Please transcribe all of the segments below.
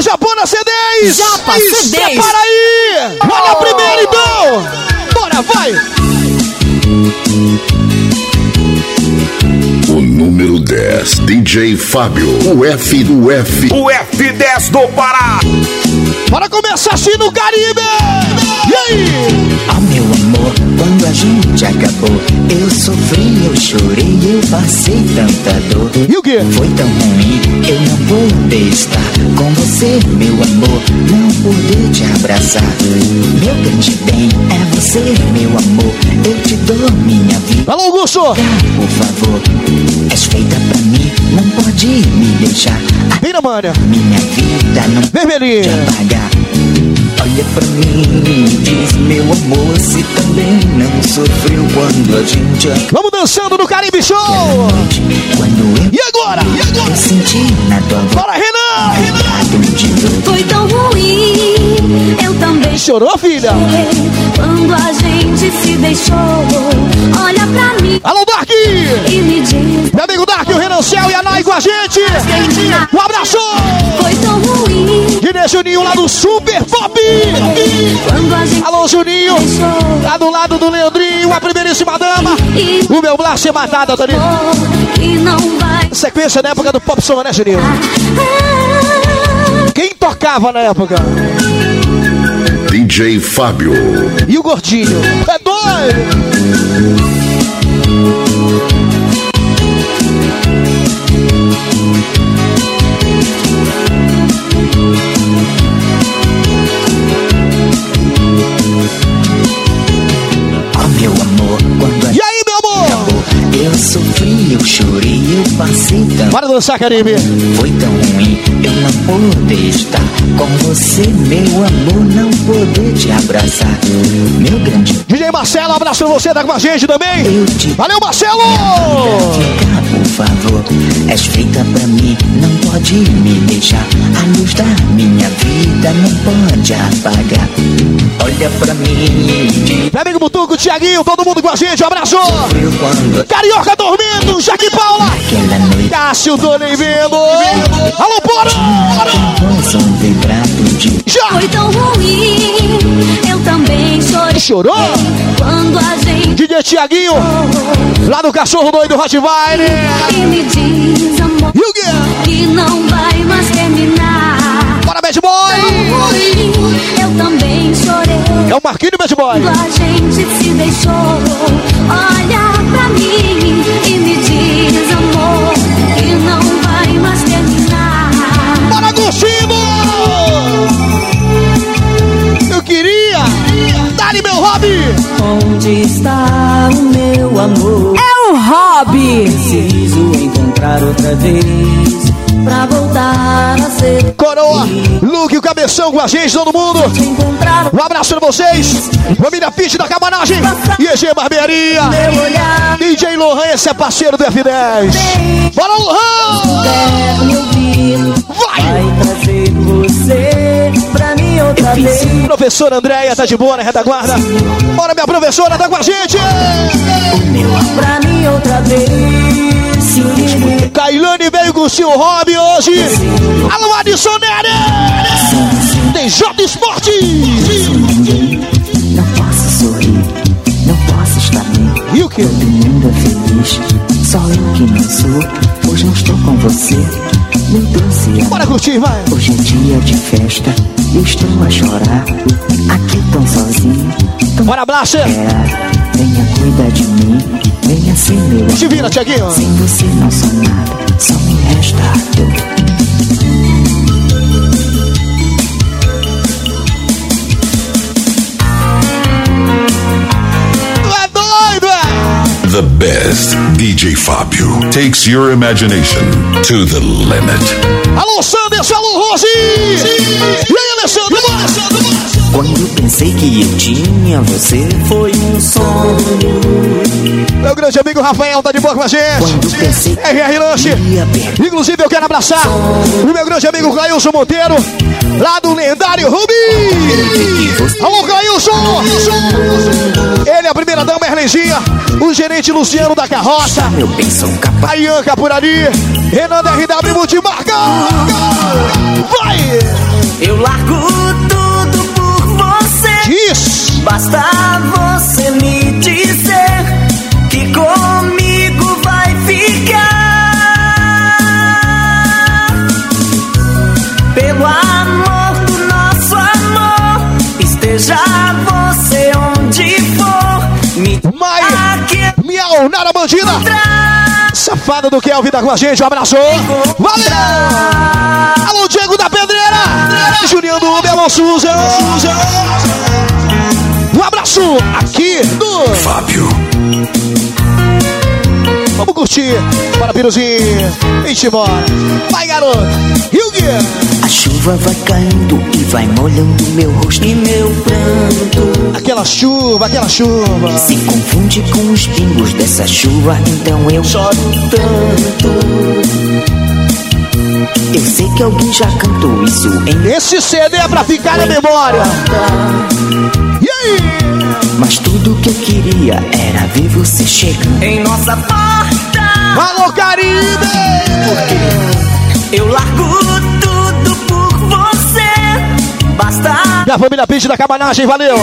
Alô, Japona C10! Japa C10! Prepara aí! Olha a primeira então! Bora, vai! O número 10, DJ Fábio, o F do F. O F10 do Pará. Bora começar assim no Caribe! E aí? Oh meu amor, quando a gente acabou, eu sofri, eu chorei, eu passei tanta dor. E o quê? Foi tão ruim, eu não poder estar com você, meu amor, não poder te abraçar. Meu grande bem é você, meu amor, eu te dou minha vida. Alô, Augusto! Por favor, és feita pra mim, não pode me deixar. A Vem na manha! minha vida não te Vermelhinha! apagar. Olha pra mim, diz meu amor, se também não sofreu quando a gente Vamos dançando no Caribe Show! noite, quando eu, E agora? E agora? eu senti na tua voz Bora, Renan! dor. Foi tão ruim, eu também Chorou, filha? quando a gente se deixou. Olha pra mim Alô, Dark! e me diz. Meu amigo Dark, o Renan Céu e a com a gente! Um abraço! Foi tão ruim Guiné Juninho lá do Super Pop! Alô, Juninho! Lá do lado do Leandrinho, a primeiríssima dama! O meu Blas ser matado, vai. Sequência na época do Pop Song, né, Juninho? Quem tocava na época? DJ Fábio, E o Gordinho? É doido! Eu chorei, eu passei tanto. Bora dançar, Caribe! Foi tão ruim eu não poder estar com você, meu amor, não poder te abraçar. Meu grande DJ Marcelo, abraço pra você, tá com a gente também! Valeu, Marcelo! Fica, por favor, és feita pra mim, não pode me deixar. A luz da minha vida não pode apagar. Olha pra mim, de Meu amigo Butuco, Tiaguinho, todo mundo com a gente, um abraço! quando Carioca dormindo, Jaque Paula! noite Cássio Dona vendo! Alô, bora! um Já! Foi tão ruim, eu também chorei. Chorou? Quando a gente DJ Tiaguinho, lá do Cachorro Doido Rottweiler! e me diz, amor, E o quê? Que não vai mais terminar. Bora, Bad Boy! Eu também chorei. É o Marquinho Bad Boy! Quando a gente se deixou, olha pra mim e me diz, amor, que não vai mais terminar. Bora, Agostinho! Eu queria! Dá-lhe meu hobby! Onde está o meu amor? É o hobby. Preciso encontrar outra vez pra voltar a ser Coroa, Luke, o Cabeção com a gente, todo mundo! Um abraço pra vocês! Família Pitch da Cabanagem! E EG Barbearia! DJ Lohan, esse é parceiro do F10! Bora, Lohan! Vai! Vai trazer você pra mim outra vez. Professora Andréia, tá de boa na retaguarda? Bora, minha professora, tá com a gente! Pra mim outra vez. Se livre. Kailane veio com o seu hobby hoje! Alô, Adson Nery! DJ Esporte! Não posso sorrir, não posso estar bem. E o que? Todo mundo é feliz, só eu que não sou. Hoje não estou com você, meu Deus e Bora curtir, vai! Hoje é dia de festa, eu estou a chorar. Aqui tão sozinho, tão Bora, Blaster! Venha cuidar de mim, venha ser meu Te vira, Tiaguinho! Sem você não sou nada, é doido, é? the best DJ Fábio takes your imagination to the limit. Alô, Sanders, alô, Rose! E aí, Alessandro? Bora, Alessandro, bora! Quando pensei que eu tinha você, Foi um sonho. Meu grande amigo Rafael tá de boa com a gente! RR Lanche! Inclusive, eu quero abraçar o meu grande amigo Cailson Monteiro, lá do lendário Rubi! Alô, Cailson! Ele é a primeira dama, Erlenzinha, o gerente Luciano da Carroça, Meu pensão capaz. a Ianca por ali, Renan da RW Multimarca! Vai! Basta você me dizer que comigo vai ficar. Pelo amor do nosso amor, esteja você onde for. Me, Mai, aqui, minha Bandida safada do Kelvin tá com a gente. Um abraço. Valeu! Alô, Diego da Pedreira. Juliano do Uber, alô. Um abraço aqui do Fábio. Vamos curtir. Bora, Piruzinho. Vem-te embora. Vai, garoto. Hilgue. A chuva vai caindo e vai molhando meu rosto e meu pranto. Aquela chuva, aquela chuva. Se confunde com os pingos dessa chuva, então eu choro tanto. Eu sei que alguém já cantou isso em Esse CD é pra ficar na memória. E aí? Mas tudo que eu queria era ver você chegando em nossa porta. Alô, Caribe! Eu largo tudo por você. Basta Da família Pitch da Cabanagem, valeu.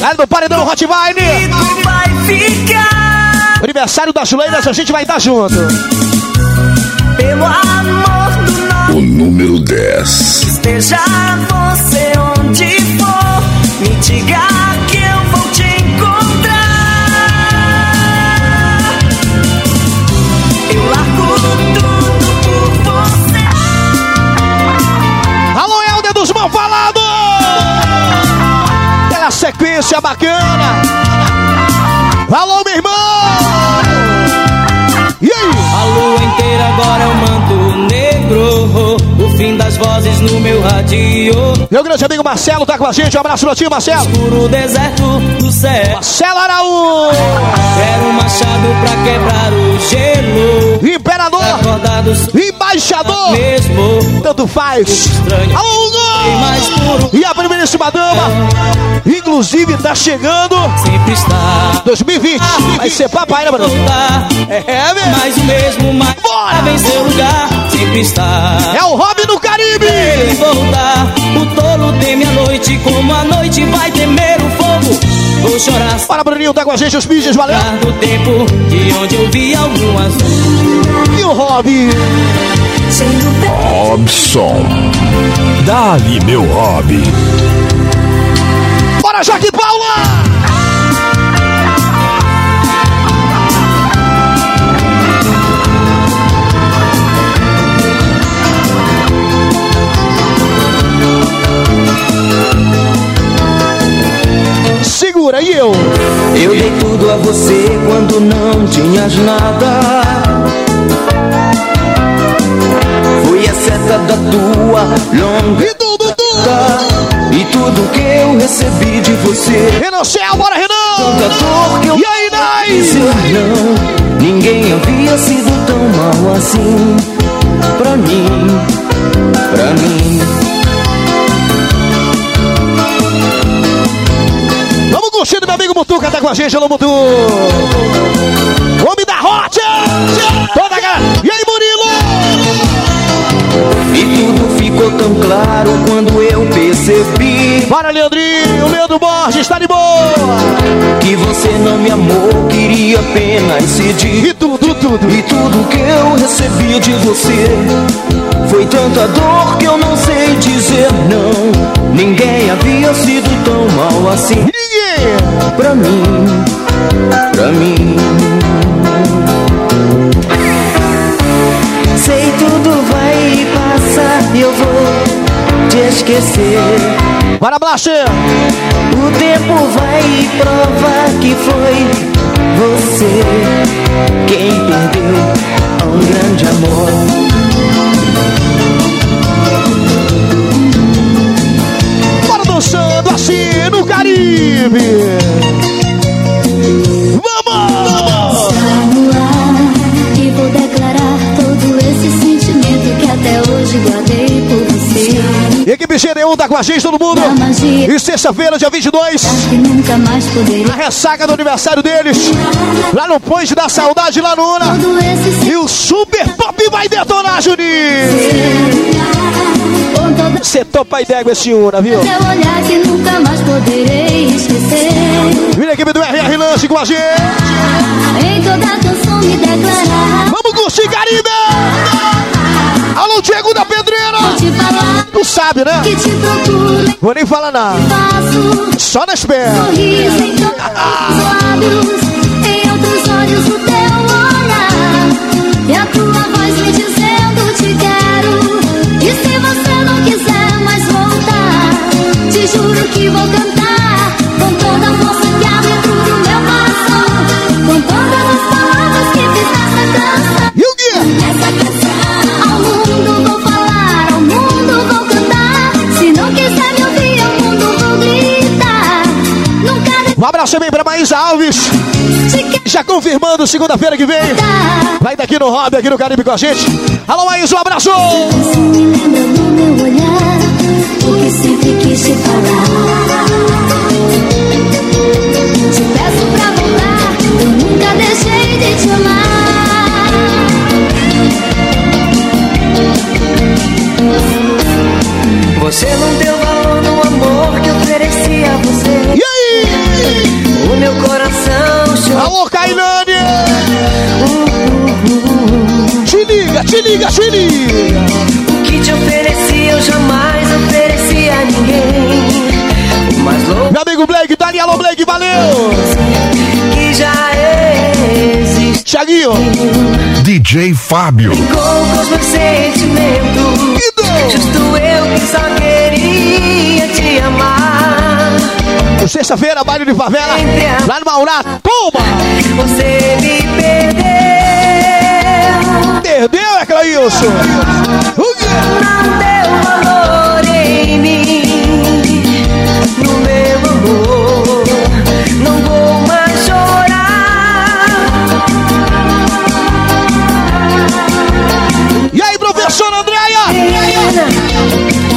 Galera do Paredão Hotline. tu vai ficar. Aniversário das Leiras, a gente vai estar junto. Pelo amor do nosso O número 10. Esteja você onde for, me diga Aquela sequência bacana. Alô, meu irmão! E aí? A lua inteira agora é o manto negro. O fim das vozes no meu radio. Meu grande amigo Marcelo tá com a gente. Um abraço pra ti, Marcelo. Escuro deserto do céu. Marcelo Araújo! Quero um machado pra quebrar o gelo. Imperador! Acordados Embaixador! mesmo. Tanto faz. Estranho. Alô. E a primeiríssima dama, inclusive, tá chegando Sempre está. 2020. Vai ser papai, né? Voltar. É, velho. Mais o mesmo, mas Bora! pra vencer lugar. Sempre está. É o Robin do Caribe. voltar. O tolo teme a noite, como a noite vai temer o fogo. Vou chorar Bora, Bruninho, tá com a gente, os bichos, valeu. do tempo de onde eu vi algum azul. E o Robin? Robson. Dali, meu hobby. Bora, Jaque Paula! Segura, e eu? Eu dei tudo a você quando não tinhas nada. Fui a seta da tua longa E tudo, e que eu recebi de você. Renan Céu, bora, Renan! Tanta dor que eu E aí, Nai? Ninguém havia sido tão mal assim pra mim, pra mim. Vamos curtindo, meu amigo Mutuca tá com a gente, alô Mutu! Homem da Hot! Toda a galera! E aí, ficou tão claro quando eu percebi Bora, Leandrinho! O Leandro Borges tá de boa! que você não me amou, queria apenas se dir. E tudo, tudo! E tudo que eu recebi de você foi tanta dor que eu não sei dizer não. Ninguém havia sido tão mal assim Ninguém! pra mim, pra mim. Eu vou te esquecer. Bora, Blaster! O tempo vai provar que foi você quem perdeu um grande amor. Bora dançando assim no Caribe! GD1 tá com a gente, todo mundo! A E sexta-feira, dia 22, que nunca mais poderei. a ressaca do aniversário deles, lá no Ponte da Saudade, lá no Una. E o Super Pop vai detonar, Juninho! Você topa ideia com esse Una, viu? Vira a equipe do RR Lance com a gente! Sabe, né? que te procuro. Vou nem falar nada. Faço Só na espera. sorriso em todos os lábios. Em outros olhos o teu olhar. tua voz me dizendo te quero. E se você não quiser mais voltar, te juro que vou cantar abraço também pra Maísa Alves. Já confirmando segunda-feira que vem. Vai daqui no Hobby, aqui no Caribe com a gente. Alô, Maísa, um abraço! Você me lembra do meu olhar, o sempre quis te falar. Te liga, te liga! O que te ofereci eu jamais ofereci a ninguém. Louco Meu amigo Blake, tá ali, alô, Blake, valeu! que já existe. Thiaguinho, DJ Fábio. Com os meus sentimentos. Ido! Justo eu que só queria te amar. sexta-feira, baile de favela, lá no Maurá, toma! Você me perdeu. Perdeu, é Clailson? Não deu valor em mim. No meu amor. Não vou mais chorar. E aí, professora Andréia?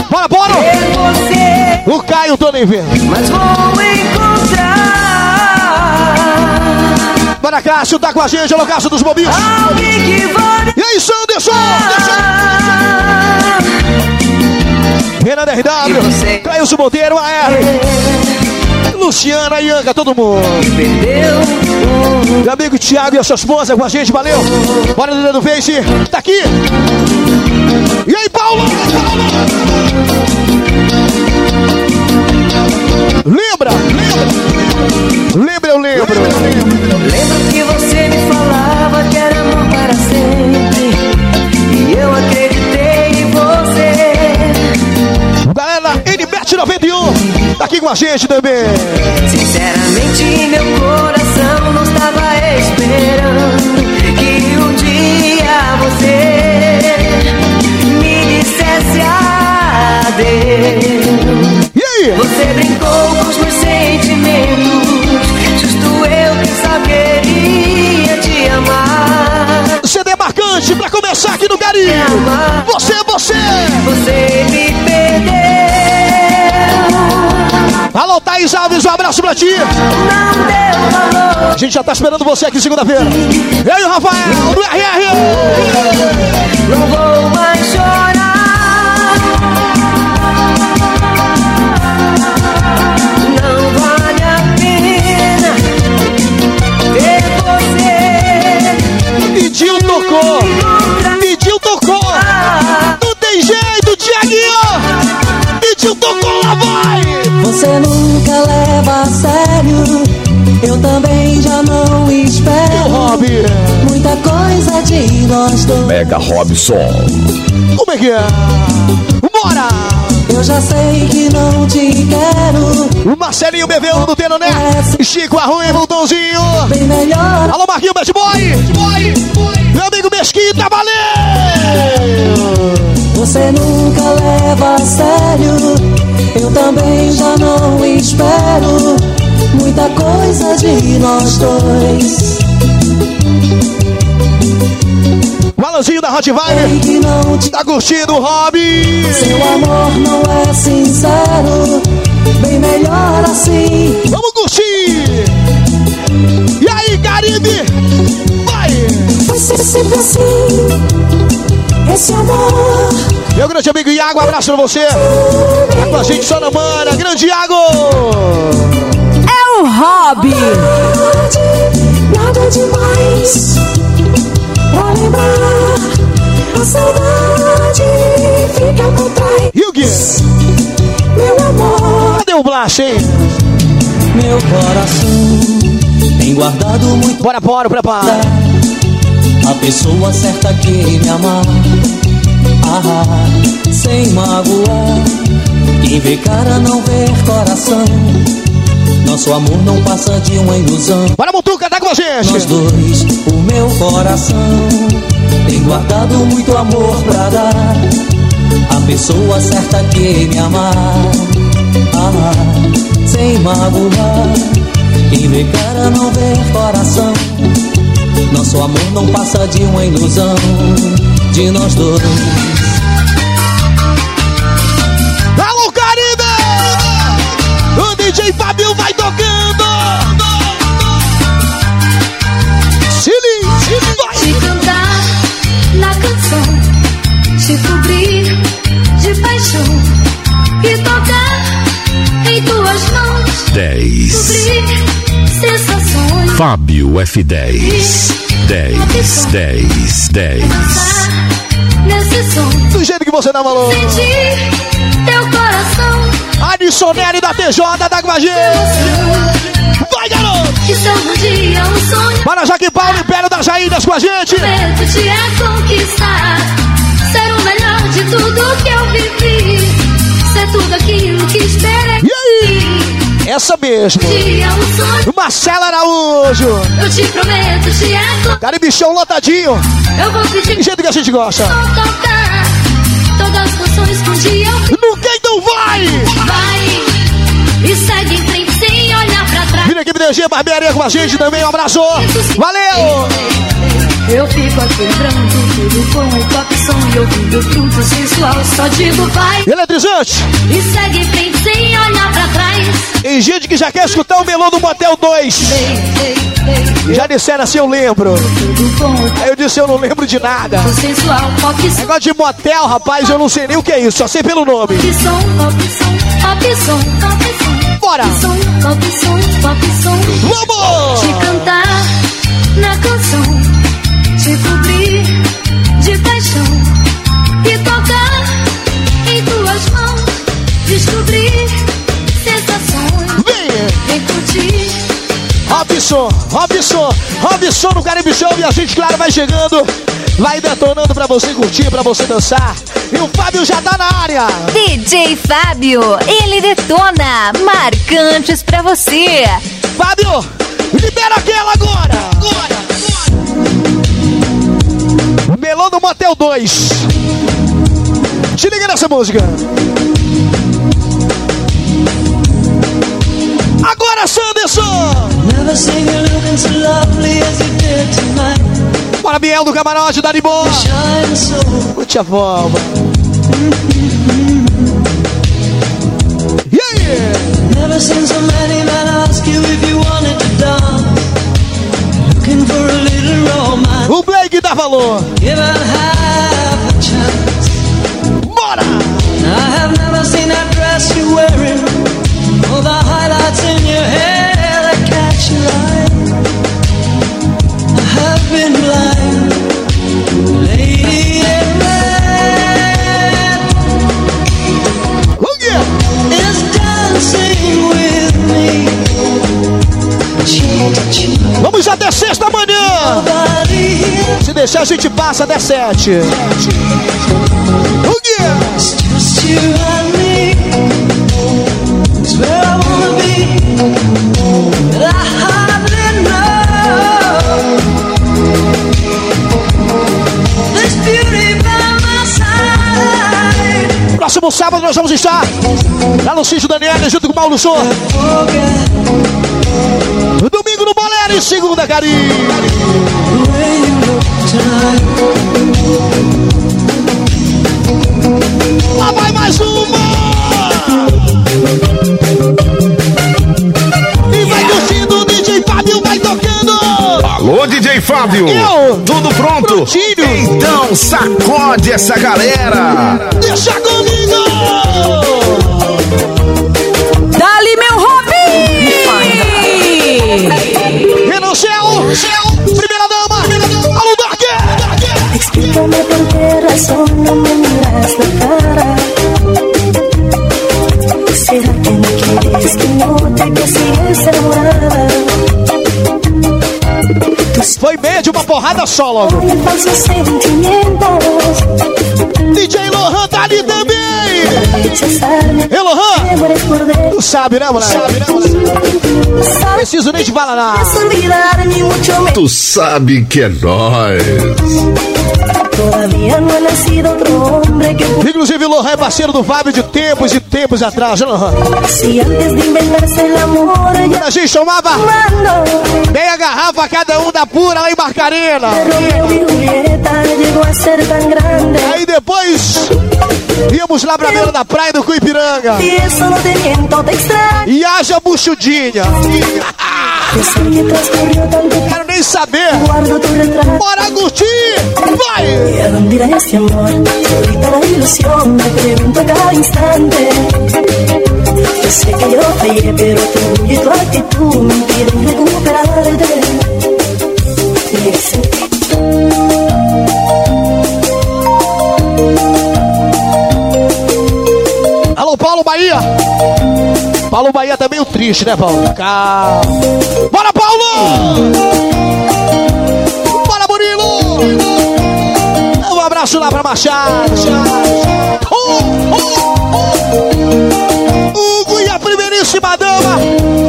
Bora, bora! O Caio, tô nem vendo. Mas vou encontrar. Bora, Cássio, tá com a gente, alô, Cássio dos Bobinhos. E aí, Sanderson? Renan RW, Cailson Monteiro, AR, Luciana, Ianca, todo mundo. Meu amigo Thiago e a sua esposa com a gente, valeu. Bora no do Face, tá aqui. E aí, Paulo? Lembra? Lembra? Lembra, eu lembro. Lembro que você me falava que era amor para sempre. E eu acreditei em você. Galera, NBET 91, tá aqui com a gente também. Sinceramente, meu coração não estava esperando que um dia você me dissesse adeus. Aí? Você brincou com os meus sentimentos. Justo eu que só queria te amar. CD marcante pra começar aqui no Gari. Você, você. Você me perdeu. Alô, Thaís Alves, um abraço pra ti. Não deu valor. A gente já tá esperando você aqui segunda-feira. E aí, Rafael, do RR. Não vou mais Pediu, tocou. Pediu, tocou. Não tem jeito, Tiaguinho. Pediu, tocou, lá vai. Você nunca leva a sério. Eu também já não E o espero. Rob? Muita coisa de nós dois. Mega Robson. Como é que é? Bora! Eu já sei que não te quero. O Marcelinho bebeu no Teno, né? Chico Arruim, Vultãozinho. Bem melhor. Alô, Marquinho Bad Boy. Meu amigo Mesquita, valeu! Você nunca leva a sério. Eu também já não espero. Muita coisa de nós dois. O Alanzinho da Hot Vibe. Tá curtindo o Hobby? Seu amor não é sincero. Bem melhor assim. Vamos curtir! E aí, Caribe? Vai! Vai ser sempre assim. Esse amor. Meu grande amigo Iago, abraço pra você. Tá com a gente só na mana. Grande Iago! É o hobby. Nada, nada demais. Pra lembrar a saudade. Fica? Meu amor. Cadê o Blast, hein? Meu coração tem guardado muito. Bora, bora, prepara. a pessoa certa que me amar. Ah, sem magoar. Quem vê cara não vê coração. Nosso amor não passa de uma ilusão. Bora, Mutuca, tá com a gente. Nós dois, o meu coração tem guardado muito amor pra dar. A pessoa certa que me amar. Ah, sem magoar. Quem vê cara não vê coração. Nosso amor não passa de uma ilusão de nós dois. Alô, Caribe! O DJ Fábio vai tocando. Chile, vai. Te cantar na canção, te cobrir de paixão e tocar em tuas mãos. 10. Sensações. Fábio F10. 10, 10, 10. 10. Do jeito que você tá dá valor. Sentir teu coração. Adicione da TJ da Guagê. Vai, garoto! Que um dia é um sonho. Para Jaque Paulo, Império das Rainhas com a gente. Meu te é conquistar. Ser o melhor de tudo que eu vivi. Ser tudo aquilo que esperei. E aí? Essa mesmo. Um Marcela Araújo. eu te prometo, te é conquistar. Caribe Show lotadinho. Eu vou pedir Do jeito que a gente gosta. Vou tocar todas as canções que um dia eu. No Quem Não Vai! Vai e segue em frente sem olhar pra trás. Vira equipe DG Barbearia com a gente também. Um abraço. Valeu! Eu fico aqui lembrando tudo com o pop som e ouvindo fruto sensual. Só digo vai Eletrizante. e segue em frente sem olhar pra trás. Tem gente que já quer escutar o melô do Motel 2. Ei, ei, ei. Já disseram assim, eu lembro. Aí eu disse, eu não lembro de nada. sensual. Pop Negócio de motel, rapaz, eu não sei nem o que é isso, só sei pelo nome. pop som, pop som, pop som, pop som. Bora! Pop som, pop som, pop som. Vamos! Te cantar na canção, te cobrir de paixão e tocar em tuas mãos, descobrir sensações, Vem! vem curtir. Robson, Robson, Robson no Caribe Show e a gente, claro, vai chegando, vai detonando pra você curtir, pra você dançar. E o Fábio já tá na área. DJ Fábio, ele detona marcantes pra você. Fábio, libera aquela agora. Agora, agora. Melô do Motel 2. Te liga nessa música. Agora, Sanderson. Bora, Biel do camarote, Dani Boa. Curte a volva. Yeah! Never seen so many men ask you if you wanted to dance. O Blake dá valor. Given half a chance. Bora! I have never seen that dress you're wearing. All the highlights in your hair that catch your eye. I have been blind. Lady in red Oh, yeah! is dancing with me. Vamos até deixar, a gente passa até sete. Oh, yeah! It's just you and me. It's where I wanna be. And I hardly know. This beauty by my side. Próximo sábado nós vamos estar lá no sítio Daniel, junto com o Paulo Sou. Domingo no Bolero e segunda, Caribe. Tonight. Lá vai mais uma! E vai curtindo, o DJ Fábio vai tocando! Alô, DJ Fábio! Eu? Tudo pronto? Prontinho. Então sacode essa galera! Deixa comigo! Dali, meu hobby! Renan Céu, Me miras la cara. ¿Será que no quieres que note que sigues enamorada? Foi médio, uma porrada só logo. DJ Lohan tá ali também. Ei, Lohan, tu sabe, né, moleque? Sabe, né, moleque? Preciso nem te falar nada. Tu sabe que é nóis. Todavía no he nacido otro hombre que Inclusive, Lohan é parceiro do Fábio de tempos e tempos atrás, né, Lohan? si antes de inventarse el amor ya A gente tomava mando. meia garrafa cada um da pura lá em Barcarena. Romeo y Julieta llegó a ser tan grande. Aí depois íamos lá pra beira da praia do Cuipiranga. E haja buchudinha. Quero nem saber. Bora curtir! Vai! ¿Y a dónde irá ese amor? Solita la ilusión, me pregunto a cada instante. Yo sé que yo fallé, pero tu y tu actitud me impiden recuperarte. Y sentir Paulo Bahia tá meio triste, né, Paulo? Calma. Bora, Paulo! Bora, Murilo! Um abraço lá pra Machado. Uh, uh, uh. Hugo e a primeiríssima dama.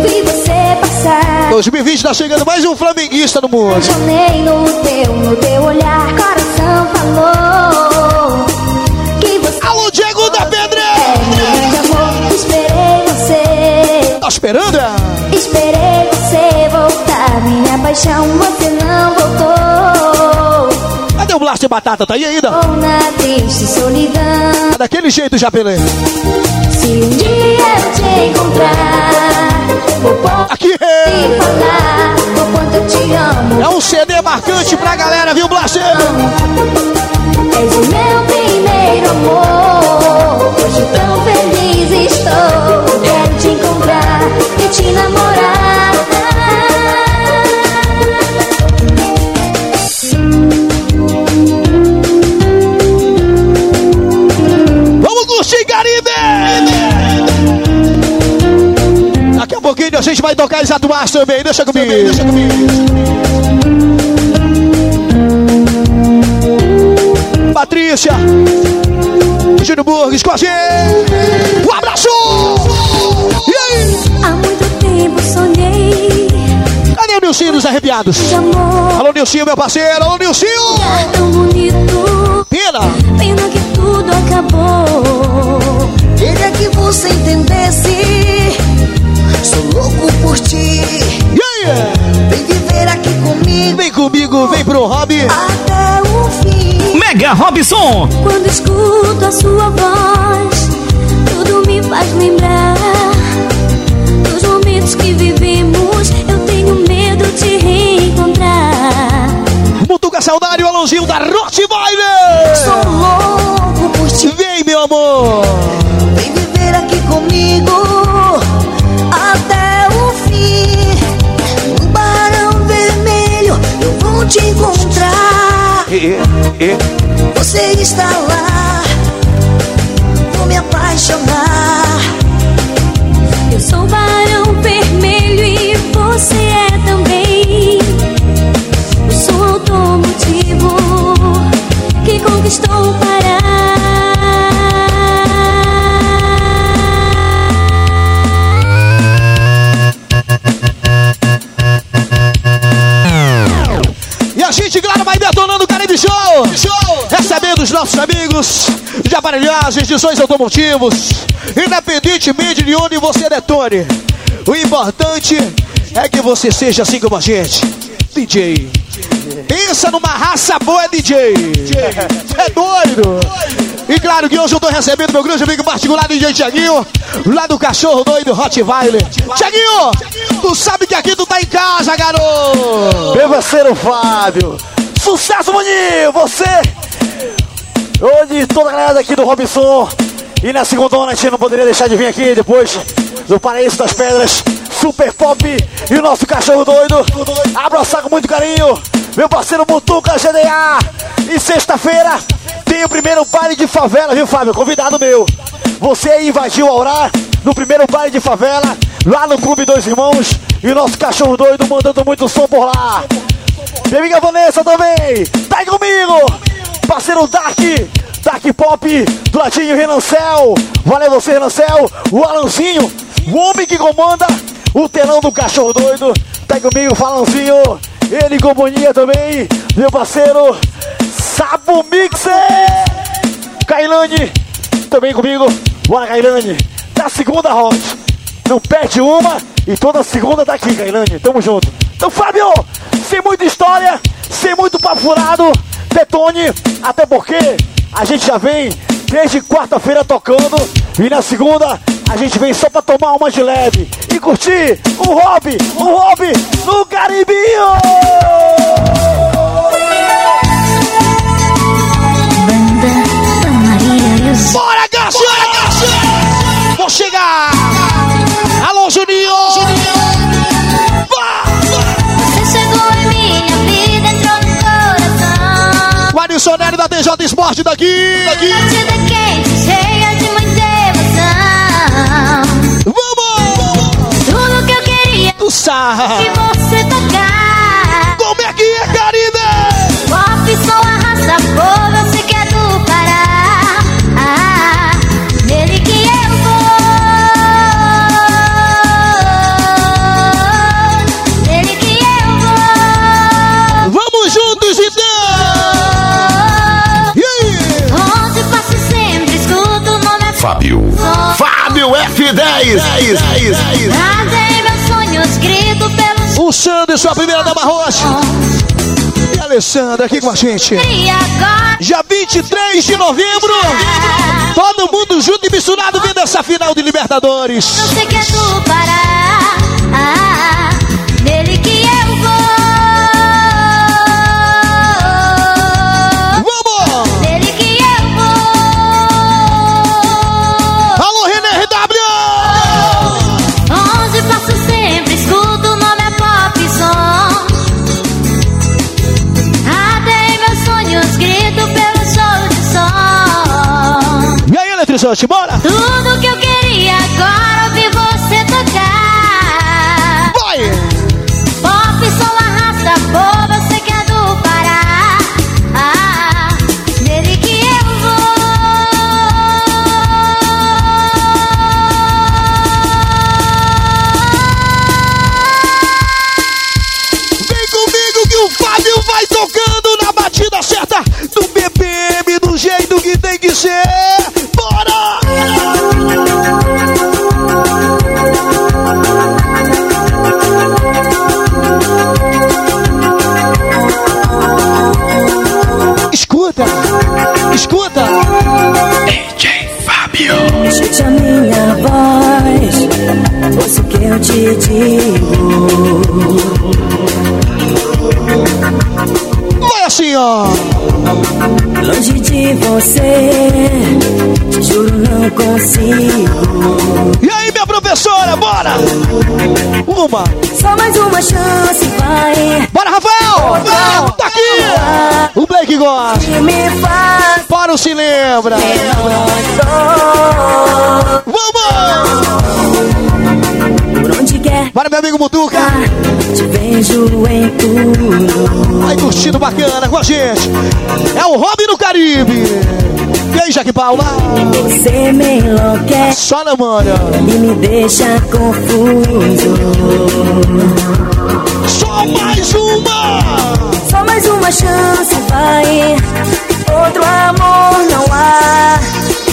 Vi você passar. 2020 tá chegando mais um flamenguista no mundo. Apaixonei no teu, no teu olhar. Coração falou esperando? é? Esperei você voltar, minha paixão, você não voltou. Cadê o Blaster Batata? Tá aí ainda? Ou na triste solidão. Tá daquele jeito já, Pelé. Se um dia eu te encontrar, Aqui é. te falar o quanto eu te amo. É um CD marcante pra galera, viu, Blaster? És o meu primeiro amor. Mars também. Deixa comigo. Deixa comigo. Patrícia. Júnior Burgues com a gente. Um abraço! E aí? Há muito tempo sonhei Cadê o Nilcinho dos Arrepiados? Alô, Nilcinho, meu parceiro. Alô, Nilcinho! Tão bonito. Pena! Pena que tudo acabou. Queria que você entendesse. Sou louco por ti. Vem comigo, vem pro hobby. até o fim. Mega Robson. Quando escuto a sua voz, tudo me faz lembrar dos momentos que vivemos. Eu tenho medo de reencontrar. Mutuca Saudade, o Alonzinho da Rottweiler. Sou louco por ti. Vem, meu amor. Te encontrar. Você está lá. Vou me apaixonar. Eu sou barão vermelho e você é de aparelhagens, de sons automotivos. Independentemente de onde você detone. O importante é que você seja assim como a gente. DJ. Pensa numa raça boa, DJ. É doido. E claro que hoje eu tô recebendo meu grande amigo particular, DJ Tiaguinho, lá do Cachorro Doido Rottweiler. Tiaguinho, tu sabe que aqui tu tá em casa, garoto. Meu parceiro Fábio. Sucesso, maninho! Você! Hoje, toda a galera aqui do Robson. E na segunda onda a gente não poderia deixar de vir aqui depois do Paraíso das Pedras. Super Pop e o nosso cachorro doido. Abraçar com muito carinho. Meu parceiro Mutuca GDA. E sexta-feira tem o primeiro baile de favela, viu, Fábio? Convidado meu. Você aí invadiu a Aurá no primeiro baile de favela, lá no Clube Dois Irmãos. E o nosso cachorro doido mandando muito som por lá. Minha amiga Vanessa também. Tá aí comigo. Parceiro Dark. Dark Pop. Do ladinho Renan Cell. Valeu você, Renan Cell. O Alanzinho. O homem que comanda. O telão do cachorro doido. Tá comigo, Falanzinho. Ele com companhia também. Meu parceiro. Sabo Mixer. Kailane. Também comigo. Bora, Kailane. Da segunda Hot. Não perde uma e toda segunda tá aqui, Kailane. Tamo junto. Então, Fábio, sem muita história, sem muito papo furado, detone, até porque a gente já vem desde quarta-feira tocando e na segunda a gente vem só pra tomar uma de leve e curtir um hobby, um hobby no Caribinho! Bora, Garcia! Vou chegar! Alô, Juninho! Você adicionário da DJ Esporte daqui! daqui. Cheia de muita emoção. Vamos! Tudo que eu queria Tu sabe! que você 10. O Sandro, sua primeira dama roxa. E a Alessandra aqui com a gente. Já 23 de novembro. Todo mundo junto e misturado vendo essa final de Libertadores. Não sei que é do Pará. E eletrizante, bora! Tudo eu te digo. Vai assim, ó. Longe de você, juro não consigo. E aí, minha professora, bora! Uma. Só mais uma chance, vai. Bora, Rafael! Rafael, tá aqui! O Blake gosta. Que me faz Para o se lembra. Vamos! Quer Para, meu amigo Mutuca. te vejo em tudo. Vai curtindo bacana com a gente. É o Hobby no Caribe. E aí, Jaque Paula? Você me enlouquece Só na manha. e me deixa confuso. Só mais uma! Só mais uma chance, vai. Outro amor não há.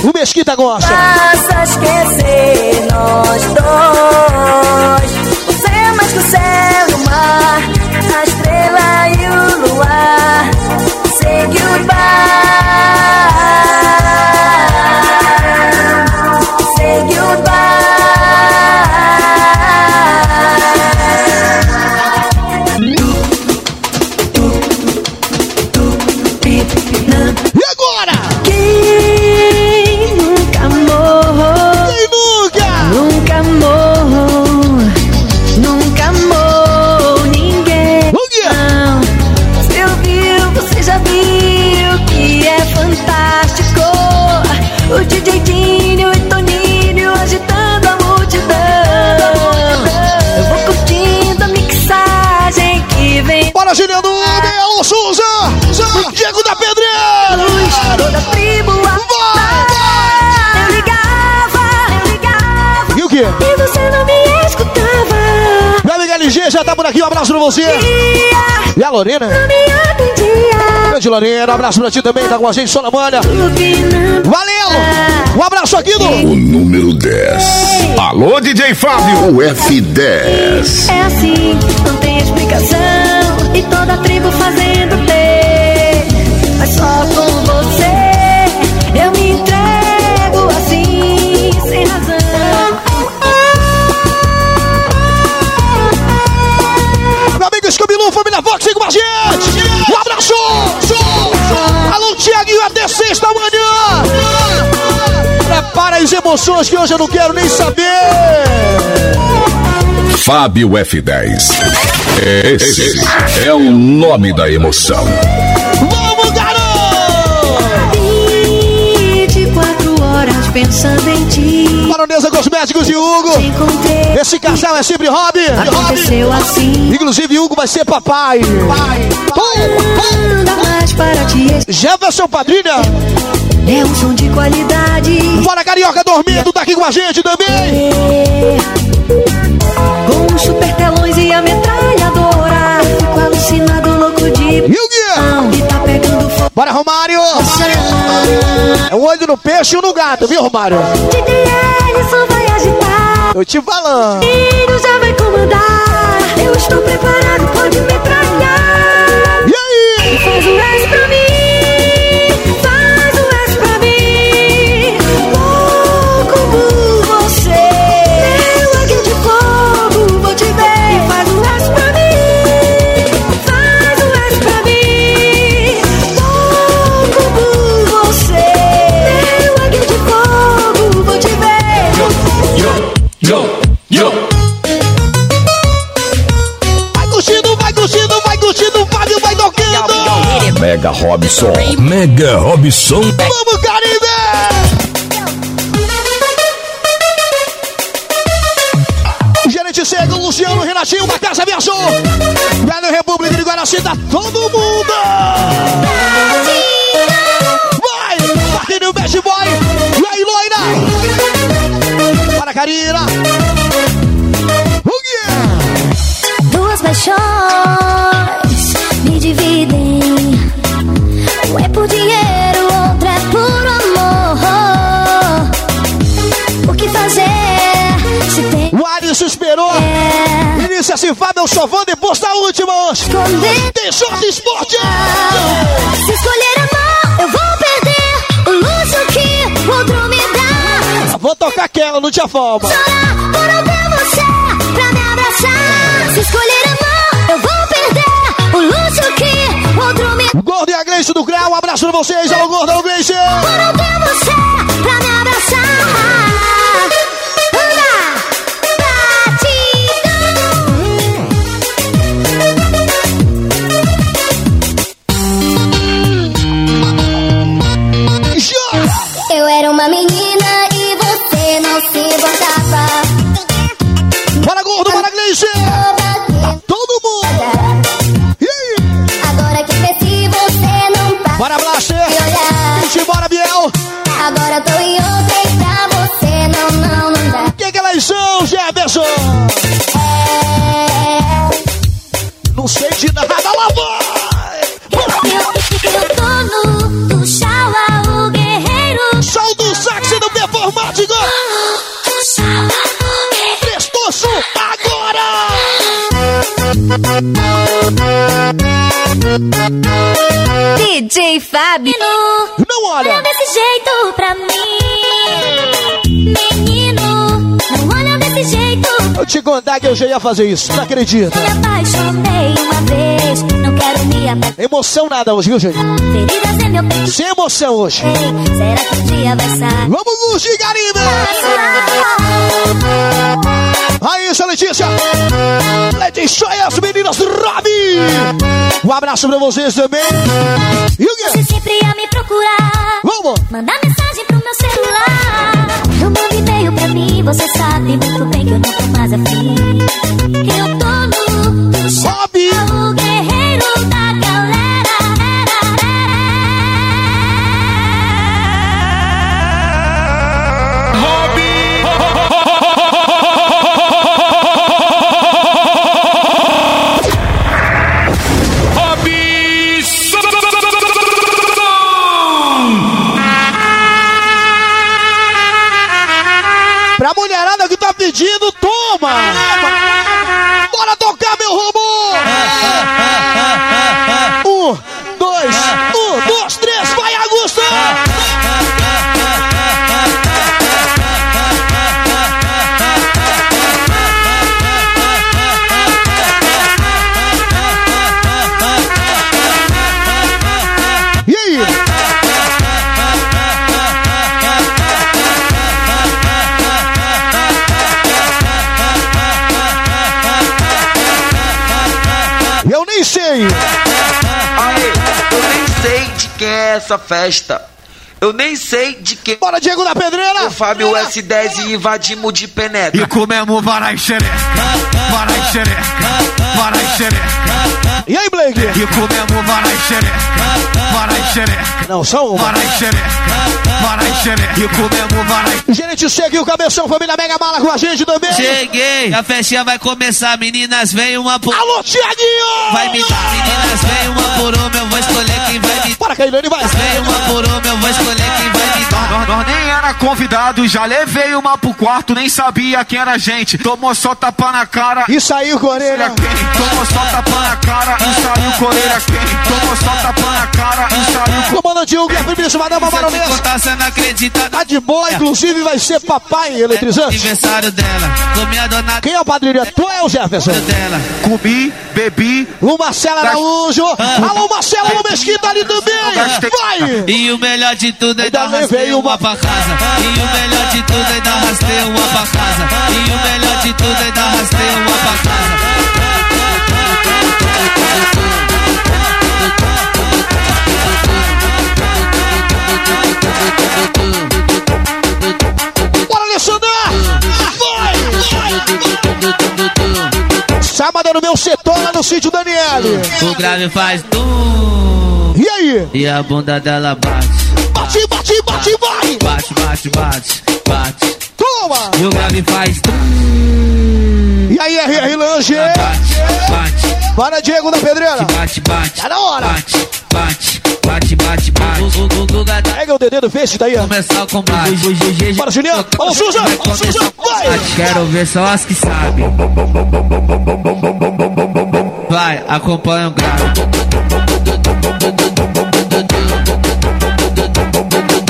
O Mesquita gosta. Faça esquecer nós dois. Você é mais que o céu e o mar, a estrela e o luar. Say goodbye. Say LG já tá por aqui, um abraço pra você. E a Lorena? Grande Lorena, um abraço pra ti também, tá com a gente, Solamania. Valeu! Um abraço aqui do... O número 10. Alô, DJ Fábio. O F10. é assim, não tem explicação. E toda a tribo fazendo ter. Mas só com você eu me entrego emoções que hoje eu não quero nem saber! Fábio F10. Esse é o nome da emoção. Pensando em ti. Baronesa Cosméticos e Hugo! Esse casal é sempre hobby! Aconteceu assim. Inclusive, Hugo vai ser papai! Para te Jefferson Padrinha! É um som de qualidade. Fora Carioca dormindo, tá aqui com a gente também! Com os super telões e a metralhadora. Fico alucinado, louco de. E o Guia? Bora, Romário! É um olho no peixe e um no gato, viu, Romário? Eu te falando! Filho já vai comandar. Eu estou preparado, pode metralhar. E aí? Mega Robson. Mega Robson. Vamos, Caribe! O gerente cego, Luciano Renatinho, da Casa Viajou. Velho República de Guaraci, tá todo mundo! Vai! Marquinho Best Boy! E aí, loira! Para, Karina! O yeah! Duas paixões me dividem. Fábio, eu só vou depois da última! esconder? Deixou de esporte! Se escolher amor, eu vou perder o luxo que outro me dá. Vou tocar aquela, não tinha forma! Chorar por não ter você pra me abraçar. Se escolher amor, eu vou perder o luxo que outro me O Gordo e a Gleice do Grau, um abraço pra vocês, alô Gordo, alô Gleice! Por ter você DJ Fábio. Não olha! Olha desse jeito pra mim. Menino, não olha desse jeito. Eu te contar que eu já ia fazer isso, não acredito. Me apaixonei uma vez. Não quero me apaixonar. Emoção nada hoje, viu, gente? Feridas em meu peito. Sem emoção hoje. Será que um dia vai sair? Vamos, Luci Garibe! Aí, seu Letícia! Letícia e as meninas do Rob! Um abraço pra vocês também. E o Você quê? sempre ia me procurar. Vamos! Mandar mensagem pro meu celular. Não manda e-mail pra mim, você sabe muito bem que eu não tô mais afim. Eu tô pedindo, toma! Essa festa. Eu nem sei de quem. Bora, Diego da Pedreira! O Fábio S10 e invadimos de penetra. E comemos varai xereca, varai xereca, varai xereca. E aí, Blake? E comemos varai xereca. Não, só uma. Varai xereca. E comemos varai O gerente segue o cabeção, família Mega Mala com a gente também. Cheguei, a festinha vai começar, meninas, vem uma por. Alô, Tiaguinho! Vai me dar, meninas, vem uma por uma, eu vou escolher quem vai me Para, Cailane, vai! Vem uma por uma, eu vou escolher convidado, já levei uma pro quarto, nem sabia quem era a gente. Tomou só tapa na cara. E saiu com a orelha. Olha quem? Tomou só tapa na cara e saiu com a orelha quem? Tomou só tapa na cara e saiu com Comandante Hugo e a primíssima dama Se eu te baronesa. contar, você não acredita. Tá de boa, inclusive vai ser papai eletrizante. Aniversário dela, Quem é o padrinho? Tu é o Jefferson? dela. Comi, bebi. O Marcelo Araújo. Alô, Marcelo Mesquita ali também. Vai! E o melhor de tudo, ainda Ainda levei uma pra casa. E o melhor de tudo, ainda arrastei uma pra casa. E o melhor de tudo, ainda arrastei uma pra casa. Bora, Alessandra! Vai! Vai! Sábado no meu setor lá no sítio Daniele. O grave faz tum. E aí? E a bunda dela bate. Bate, bate, bate, vai! Bate, bate, bate, bate. Toma! E o grave faz tum. E aí, RR Lanche? Bate, bate. Bora, Diego da Pedreira. Bate, bate. Tá na hora. Bate, bate, bate, bate, bate. Pega o dedê do Face daí, começar o combate. Bora, Juliano. Alô, Suza. Vai Alô, começar Suza. o combate. Quero ver só as que sabem. Vai, acompanha o grave.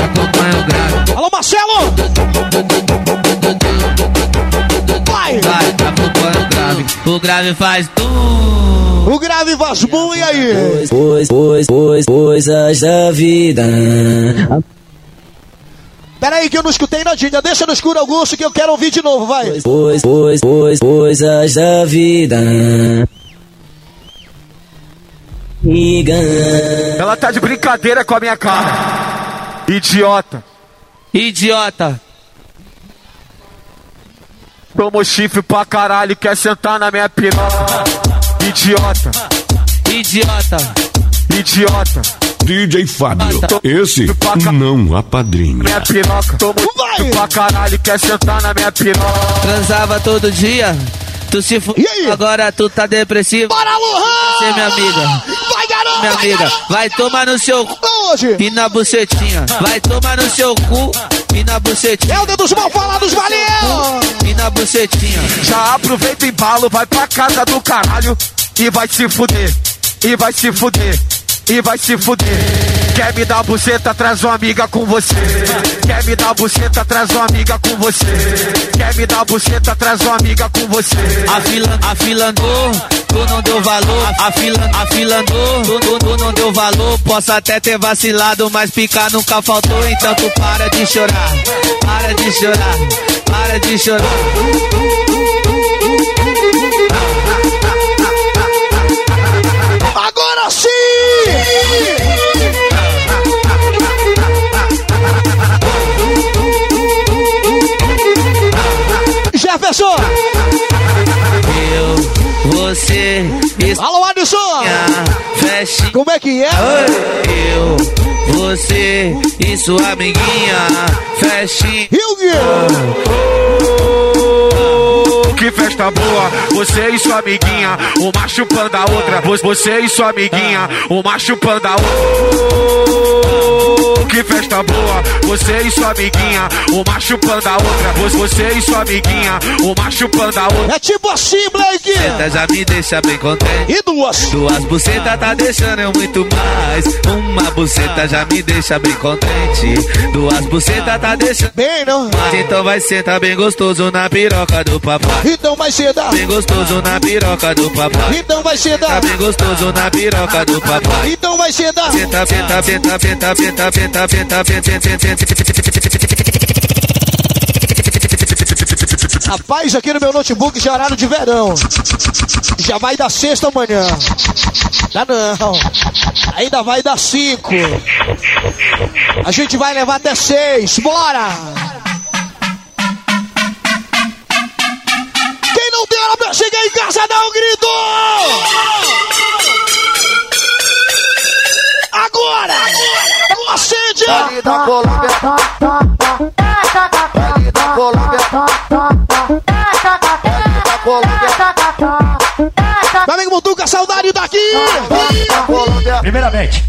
Acompanha o grave. Alô, Marcelo. Vai! Vai, acompanha o grave. O grave faz tum. O grave Vasbum, e aí? Pois, pois, pois, coisas da vida. Pera aí que eu não escutei nadinha. Deixa no escuro, Augusto, que eu quero ouvir de novo, vai. Pois, pois, pois, coisas da vida. Ela tá de brincadeira com a minha cara. Idiota. Idiota. Tomou chifre pra caralho, quer sentar na minha piroca. Idiota. Idiota. Idiota. DJ Fábio, esse não apadrinha. Minha piroca. Tomou chifre pra caralho, quer sentar na minha piroca. Transava todo dia. Tu se fu... E aí? Agora tu tá depressivo. Bora, Lohan! Você, minha amiga. Vai, garoto! Minha vai, amiga, vai tomar no seu cu e na bucetinha. Vai tomar no seu cu e na bucetinha. É o dedo dos mal falados, valeu! E na bucetinha. Já aproveita o embalo, vai pra casa do caralho e vai se fuder. E vai se fuder. E vai se fuder. Quer me dar buceta, traz uma amiga com você. Quer me dar buceta, traz uma amiga com você. Quer me dar buceta, traz uma amiga com você. A fila, a fila andou, tu não deu valor. A fila, a fila andou, tu, tu, tu não deu valor. Posso até ter vacilado, mas picar nunca faltou. Então tu para de chorar, para de chorar, para de chorar. Agora sim! Eu, você, Alô, Adson! feche. Como é que é? Eu, você e sua amiguinha, feche. Hilge! Que festa boa, você e sua amiguinha, uma chupando a outra. Vo- Você e sua amiguinha, uma chupando a outra. Que festa boa. Você e sua amiguinha, uma chupando a outra. Você e sua amiguinha, uma chupando a outra. É tipo assim, Blake. Buceta já me deixa bem contente. E duas? Duas bucetas tá deixando eu muito mais. Uma buceta já me deixa bem contente. Duas bucetas tá deixando. Bem, não? Mas então vai sentar bem gostoso na piroca do papai. Então vai sentar. Bem gostoso na piroca do papai. Então vai Tá sentar. bem gostoso na piroca do papai. Então vai sentar. Senta, senta, senta, senta, senta, senta, senta, senta, senta. Rapaz, aqui no meu notebook já é horário de verão. Já vai dar sexta amanhã. Já não. Ainda vai dar cinco. A gente vai levar até seis. Bora! Quem não tem hora pra chegar em casa, dá um grito! Ali da Colômbia. Ali da Colômbia. Ali da Colômbia. Meu amigo Mutuca, saudade daqui! Primeiramente,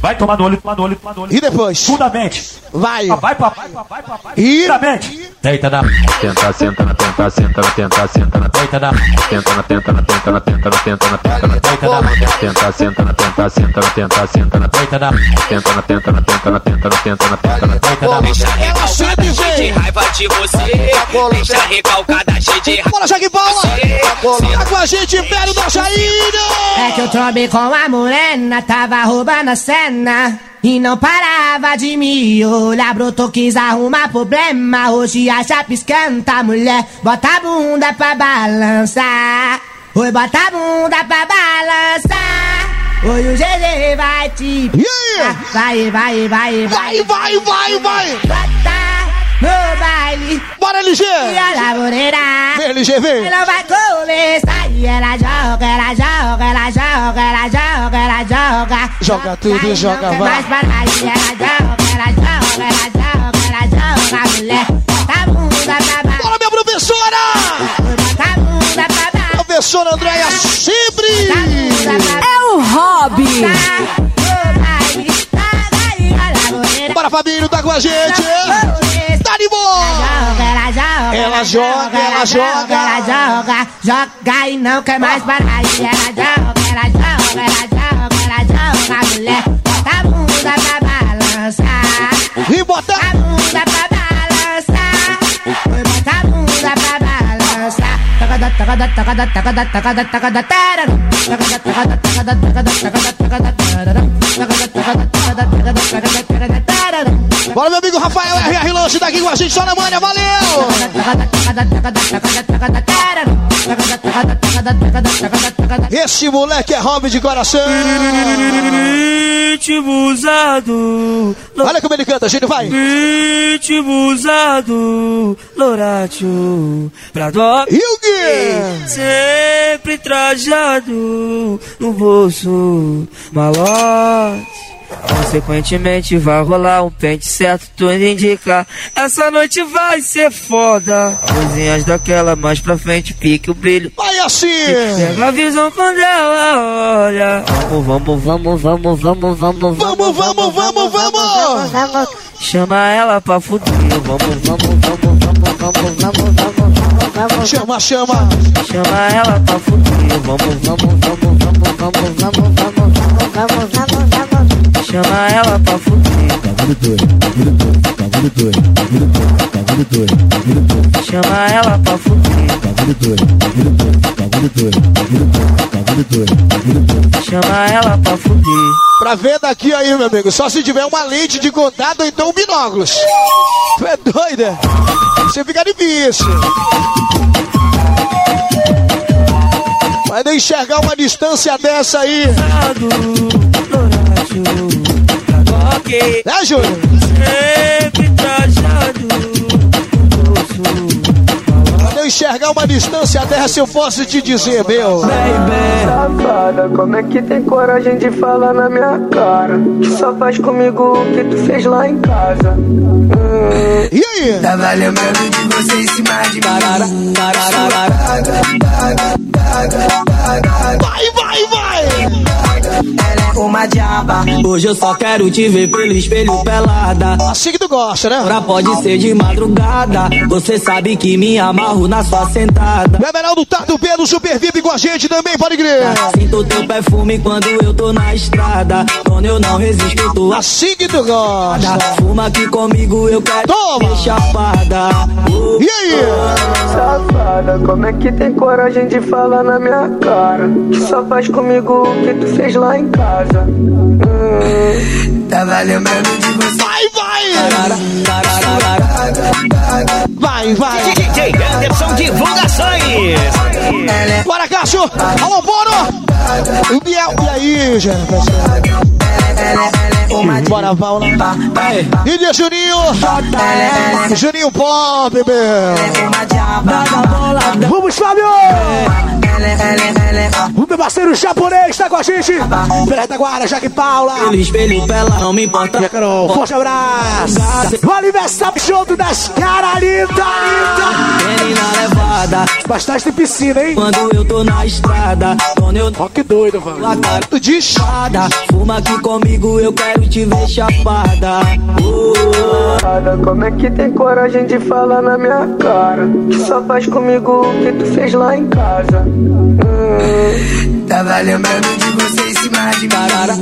vai tomar no olho, tomar no olho, tomar no olho. E depois? Segundamente, Vai! vai papai, papai, papai. E Primeiramente, deita na Tenta, senta na tenta, senta na tenta, senta na deita na tenta na tenta na tenta na tenta na tenta na tenta na deita na tenta, senta na tenta, senta na tenta, senta na deita na tenta na tenta na tenta na tenta na tenta na tenta na deita na ela sempre vem! Raiva de você, deixa recalcada, cheia de Bora, Jaque Paula! Tá com a gente, velho da saída! É que eu trombei com a morena, tava roubando a cena. E não parava de me olhar, brotou, quis arrumar problema. Hoje a chapa esquenta, mulher, bota a bunda pra balançar. Oi, bota a bunda pra balançar. Oi, o GG vai te. Yeah! Vai, vai, vai, Vai, vai, vai, vai! Bota no baile. Bora, LG! E a laboreira. Vem, LG, vem! Ela vai começar e ela joga, ela joga, ela joga, ela joga, ela joga. Joga tudo, Vai, joga, vai. mais parar e ela joga, ela joga, ela joga, ela joga, mulher. A bunda pra baixo, Bora, minha professora! a bunda pra baixo. Professora Andréia sempre! É o hobby. Bora, Fabinho, tá com a gente! Boa! Ela joga, Ela joga, ela joga. ela joga, joga e não quer mais parar. Ela joga, ela joga, ela joga, ela joga, mulher. Bota a bunda pra balançar. E bota! a bunda pra balançar. Bota a bunda pra balançar. Tacada, tacada, tacada, tacada, tacada, tacada, tararam. Tacada, tacada, tacada, tacada, tacada, tacada, tararam. Tacada, tacada, tacada, tacada, tacada, tacada, tararam. Bora, meu amigo Rafael RR Lanche tá aqui com a gente só na manha, valeu! Esse moleque é hobby de coração! Ritmo usado, Olha como ele canta, gente, vai! ritmo usado, Loratio, pra dó. E o quê? Sempre trajado no bolso, malote. Consequentemente vai rolar um pente certo, tudo indica. Essa noite vai ser foda. Coisinhas daquela mais pra frente, pique o brilho. Vai assim! Pega a visão quando ela olha. Vamos, vamos, vamos, vamos, vamos, vamos, Vamos, vamos, vamos, vamos! Chama ela pra fuder. Vamos, vamos, vamos, vamos, vamos, vamos, vamos, vamos. Chama, chama! Chama ela pra fuder. Vamos, vamos, vamos, vamos, vamos, vamos, vamos, vamos, vamos, vamos. Chama ela pra fuder. Chama ela pra fuder. Chama ela pra fuder. Pra ver daqui aí, meu amigo, só se tiver uma lente de contato ou então binóculos. Tu é doido, é? Você fica difícil. Vai nem enxergar uma distância dessa aí. Ok. Né, Júlio? Sempre trajado. Pra nem enxergar uma distância dessa, eu posso te dizer, meu. Safada, como é que tem coragem de falar na minha cara? Que só faz comigo o que tu fez lá em casa. Hum. E aí? Tava lembrando de você em cima de mim. Vai, vai, vai! Uma diaba. Hoje eu só quero te ver pelo espelho pelada. Assim que tu gosta, né? Ora pode ser de madrugada. Você sabe que me amarro na sua sentada. Emeraldo Tato Pedro, Super VIP com a gente também, pode crer. Sinto teu perfume quando eu tô na estrada. Quando eu não resisto, tu Assim que tu gosta. Fuma aqui comigo, eu quero Toma. ser chapada. Uh, E aí? Safada, como é que tem coragem de falar na minha cara? Que só faz comigo o que tu fez lá em casa. Tava lembrando de você. Vai, vai! Vai, vai! DJ Anderson Divulgações. Bora, Cássio! Alô, Boro! O Biel, e aí, gente? Bora, Paula! E de Juninho! Juninho Pop, meu! Vamos, Fábio! O meu parceiro japonês tá com a gente! Pela retaguarda, Jaque Paula! Pelo espelho pela, não me importa. E a Carol, forte abraço! O aniversário junto das Carolita! Menina levada. Bastante piscina, hein? Quando eu tô na estrada. Quando eu Ó, que doido, mano! Tu diz? chapada. Fuma aqui comigo, eu quero te ver chapada. Uh, como é que tem coragem de falar na minha cara? Que só faz comigo o que tu fez lá em casa. Hum, tava lembrando de você em cima de Carara,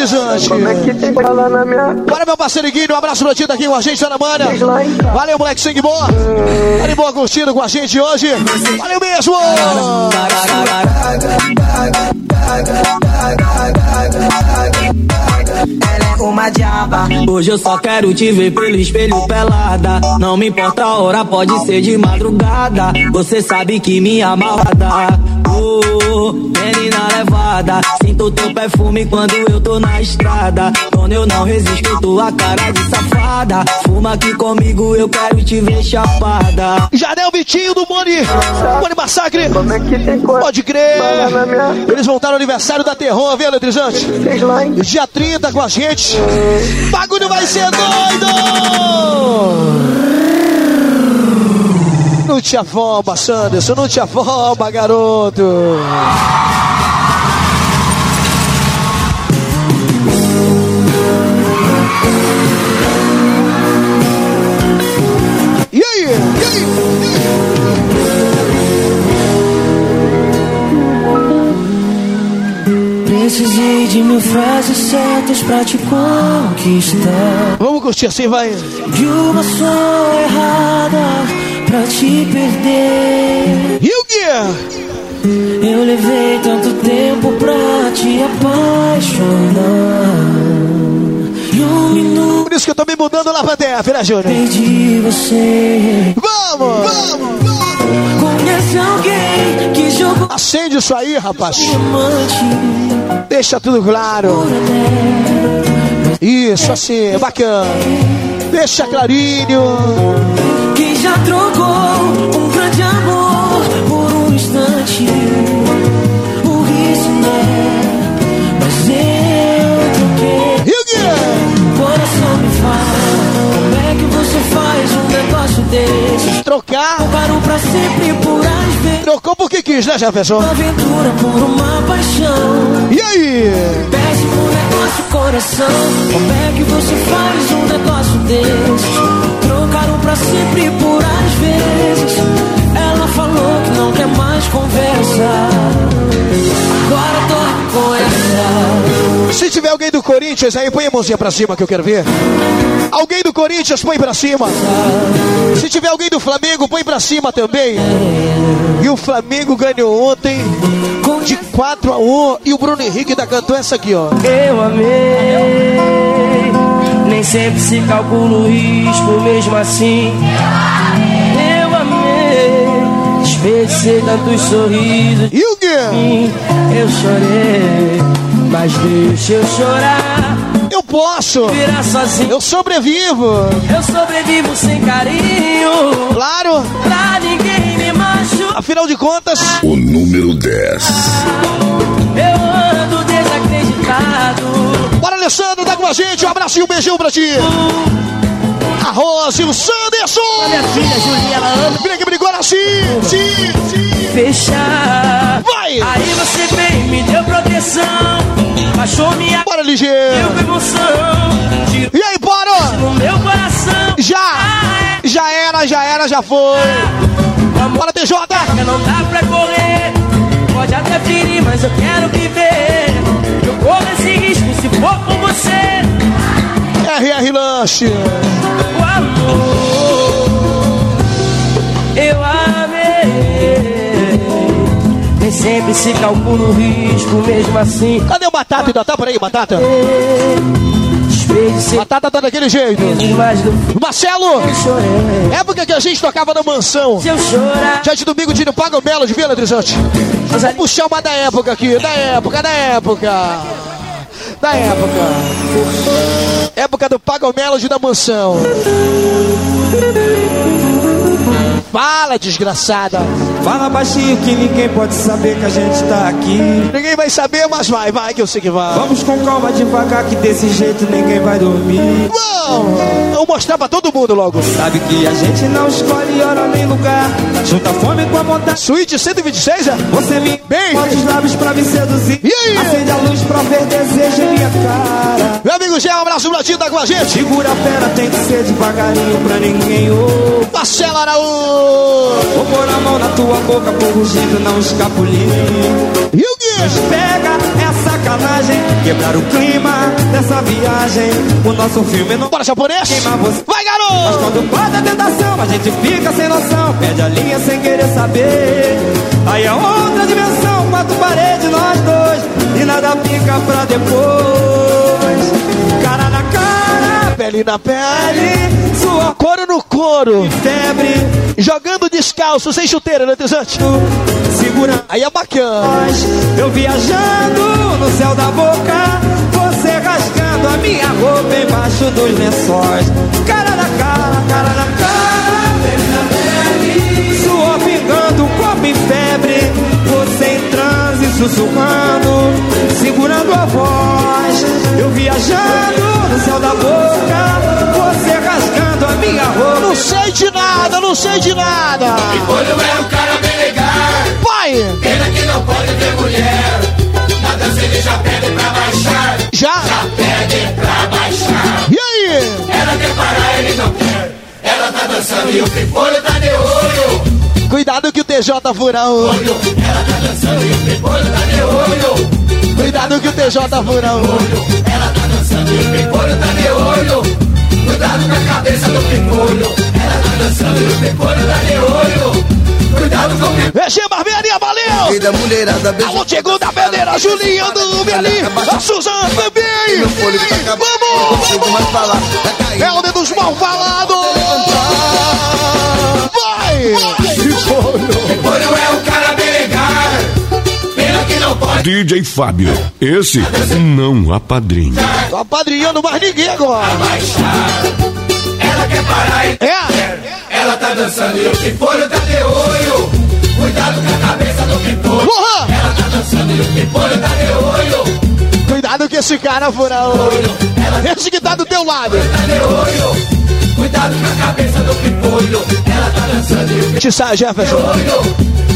eletrizante! como é que tem falar na minha Bora, meu parceiro Guinho, um abraço no tá aqui com a gente, tá na mana. casa? Valeu, moleque sangue bom. Tá de boa curtindo com a gente hoje. Valeu mesmo. Ela é uma diaba. Hoje eu só quero te ver pelo espelho pelada. Não me importa a hora, pode ser de madrugada. Você sabe que me amarrada. Oh, menina levada. Sinto teu perfume quando eu tô na estrada. Quando eu não resisto, tua cara de safada. Fuma aqui comigo, eu quero te ver chapada. Janel Vitinho do Mone. Mone Massacre. Como é que tem coragem Pode crer. minha Eles estar no aniversário da Terror, viu, eletrizante? fez lá em Dia 30 com a gente. Bagulho vai ser doido! Não te afoba, Sanderson. Não te afoba, garoto. E aí? E aí? Precisei de mil frases certas pra te conquistar. Vamos curtir assim, vai. De uma só errada pra te perder. Eu levei tanto tempo pra te apaixonar. E um minuto Por isso que eu tô me mudando lá pra DF, né, Júnior? perdi você. Vamos! Conhece alguém que jogou Acende isso aí, rapaz. Deixa tudo claro. Isso, assim, bacana. Deixa clarinho. Trocou porque quis, né, Jefferson? Aventura por uma paixão. E aí? Péssimo negócio, coração. Como é que você faz um negócio desse? Trocaram pra sempre por às vezes. Ela falou que não quer mais conversa. Agora tô com essa. Se tiver alguém do Corinthians aí, põe a mãozinha pra cima que eu quero ver. Alguém do Corinthians, põe pra cima. Se tiver alguém do Flamengo, põe pra cima também. E o Flamengo ganhou ontem de 4 a 1 E o Bruno Henrique ainda cantou essa aqui, ó. Eu amei. Nem sempre se calcula o risco, mesmo assim. Desperdicei tantos sorrisos. E o quê? Eu chorei. Mas deixa eu chorar. Eu posso. Virar sozinho. Eu sobrevivo. Eu sobrevivo sem carinho. Claro. Pra ninguém me machucar. Afinal de contas, O número 10. Eu ando desacreditado. Alessandro tá com a gente. Um abraço e um beijão pra ti. A Rose, o Sanderson. A minha filha Julia, ela ama. Aqui brigou assim. Sim, sim. Fechar. Vai. Aí você veio, me deu proteção. Baixou minha. Bora, ligeiro. com emoção. Tirou E aí, bora. no meu coração. Já. Já era, já era, já foi. Bora, TJ. Não dá pra correr. Pode até ferir, mas eu quero viver. Eu corro esse risco se for com você. RR Lanche. O amor, eu amei. Nem sempre se calcula o risco, mesmo assim. Cadê o Batata? Ainda tá por aí, Batata? Batata tá daquele jeito. Marcelo, época que a gente tocava na mansão. Se eu chorar, Diante do Bigo Tino Paga o Belo de Vila Trisante. Vamos puxar uma da época aqui, da época, da época. Da época. Época do Paga o Melody da mansão. Fala, desgraçada. Fala baixinho que ninguém pode saber que a gente tá aqui. Ninguém vai saber, mas vai, vai que eu sei que vai. Vamos com calma devagar que desse jeito ninguém vai dormir. Vamos! Eu vou mostrar pra todo mundo logo. Sabe que a gente não escolhe hora nem lugar. Junta fome com a vontade. Suíte 126, é? Você me Bem. bota os lábios pra me seduzir. E aí? Acende a luz pra ver desejo em minha cara. Meu amigo Gé, um abraço ti, tá com a gente. Segura a pera, tem que ser devagarinho pra ninguém ouvir. Marcelo Araújo. Vou pôr a mão na tua boca, por rugido, não escapulir. E? Mas pega, é sacanagem. Quebrar o clima dessa viagem. O nosso filme não Bora, japonês. Vai, Mas garoto! quando bate a tentação, a gente fica sem noção. Perde a linha sem querer saber. Aí é outra dimensão, quatro paredes, nós dois. E nada fica pra depois. Pele na pele. suor, Couro no couro. febre. Jogando descalço, sem chuteira, né, Tezante? Segura Aí é bacana. nós. Eu viajando no céu da boca. Você rasgando a minha roupa embaixo dos lençóis. Cara na cara, cara na cara. Sussurrando. Segurando a voz. Eu viajando no céu da boca. Você rasgando a minha roupa. Não sei de nada, não sei de nada. Olho é um cara bem legal. Vai! Pena que não pode ter mulher. TJ fura o olho. Ela tá dançando e o tá de olho. Cuidado que o TJ fura o olho. Ela tá dançando e o pipolho tá de olho. Cuidado com a cabeça do pipolho. Ela tá dançando e o pipolho tá de olho. Cuidado com o pipolho. Eixê Barbearia, valeu! Alô, chegou da bandeira, Julinho do Melim, a Suzana também! Tá. Vamos. Tá caindo. É o dedo dos mal falados! Vai! Pipolho é um cara bem legal. Pena que não pode. DJ Fábio, esse não apadrinha. Tô apadrinhando mais ninguém agora! baixar. Ela quer parar e É! ela tá dançando e o pipolho tá de olho. Cuidado com a cabeça do pipolho. Porra! Ela tá dançando e o pipolho tá de olho. Cuidado que esse cara fura o olho! Esse que tá do teu lado! Tá de olho. Cuidado com a cabeça do pipolho. Ela tá dançando e o Te sai, Jefferson!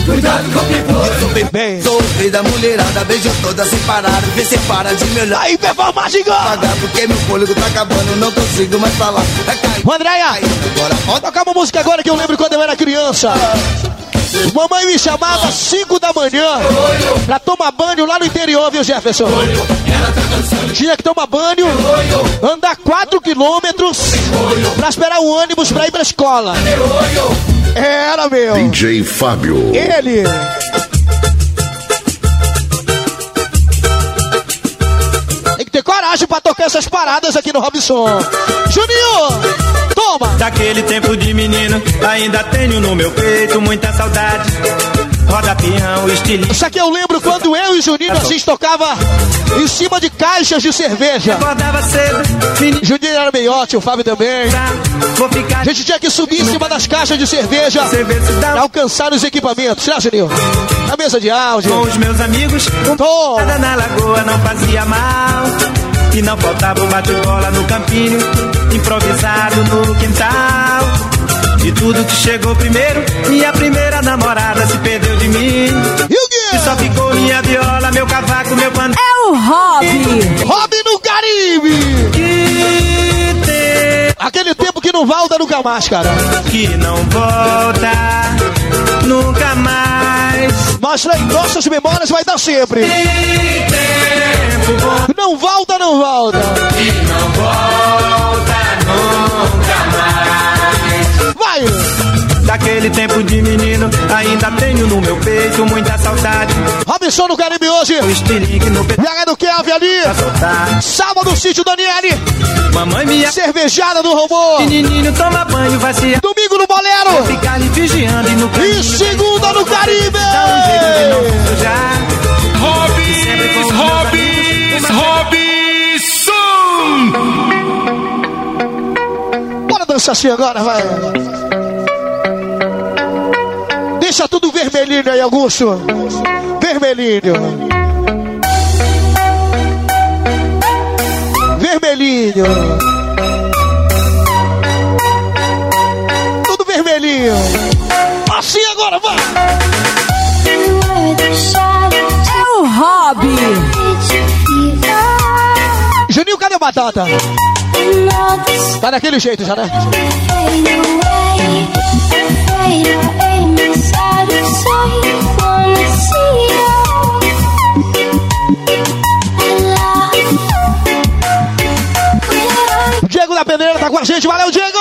Cuidado com o. Bem! Sou o rei da mulherada, beijo toda sem parar. Vê se para de me olhar. Aí, performance gigante! Pagar porque meu fôlego tá acabando, não consigo mais falar. Tá caindo. Andréia! Agora Vou tocar uma música agora que eu lembro quando eu era criança. Mamãe me chamava às 5 da manhã pra tomar banho lá no interior, viu, Jefferson? Tinha que tomar banho, andar 4 quilômetros pra esperar o ônibus pra ir pra escola. Era, meu. DJ Fábio. Ele. Coragem pra tocar essas paradas aqui no Robson. Juninho, toma. Daquele tempo de menino, ainda tenho no meu peito muita saudade. Roda peão, estilinho. Isso aqui eu lembro quando eu e o Juninho a gente tocava em cima de caixas de cerveja. Cedo, Juninho era meiote, o Fábio também. A gente tinha que subir em cima das caixas de cerveja pra alcançar os equipamentos, né, Juninho? Na mesa de áudio. com os meus amigos. Toma. Nada na lagoa não fazia mal. E não faltava o bate-bola no campinho, improvisado no quintal. E tudo que chegou primeiro, minha primeira namorada se perdeu de mim. E só ficou minha viola, meu cavaco, meu pano. É o Hobby. Hobby no Caribe. Aquele tempo que não volta nunca mais, cara. Que não volta nunca mais. Mas em nossas memórias vai dar sempre. Não volta, não volta. Que não volta nunca Vai! Daquele tempo de menino, ainda tenho no meu peito muita saudade. Robinson no Caribe hoje. O estilingue no peito. Viaga do Kevin ali. Sábado, sítio Daniele. Mamãe minha. Cervejada do robô. Menininho toma banho, vai se. Domingo no Bolero. Vou ficar ali vigiando e no E segunda no Caribe. Dá um jeito de não se sujar. Hobbies, hobbies, Hobbies, Bora dançar assim agora, vai. Deixa tudo vermelhinho aí, Augusto. Vermelhinho. Vermelhinho. Tudo vermelhinho. Assim agora, vai. É o Hobby. Juninho, cadê a batata? Tá daquele jeito já, né? Diego da Peneira tá com a gente, valeu, Diego!